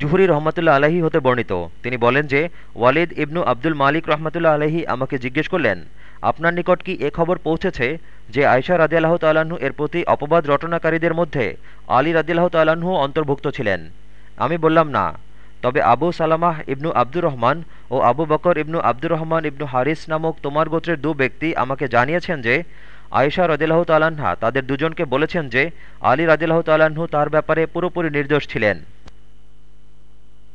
Zuhri রহমতুল্লা আলহী হতে বর্ণিত। তিনি বলেন যে, ওয়ালিদ ইবনু আব্দুল মালিক রহমতুল্লা আলহী আমাকে জিজ্ঞেস করলেন, আপনার নিকট কি এ খবর পৌঁছেছে যে আয়সা রাজিয়াল্লাহ তাল্লাহ্ন এর প্রতি অপবাদ রটনাকারীদের মধ্যে আলী রাজিয়াল্লাহ তাল্লাহ্ন অন্তর্ভুক্ত ছিলেন? আমি বললাম, না। তবে আবু সালামাহ ইবনু আব্দুর রহমান ও আবু বকর ইবনু আব্দুর রহমান ইবনু হারিস নামক তোমার গোত্রের দু ব্যক্তি আমাকে জানিয়েছেন যে, আয়েশা রদিল্লাহ তাল্লাহা তাদের দুজনকে বলেছেন যে, আলী রাজিল্লাহ তাল্লাহ্ন তার ব্যাপারে পুরোপুরি নির্দোষ ছিলেন।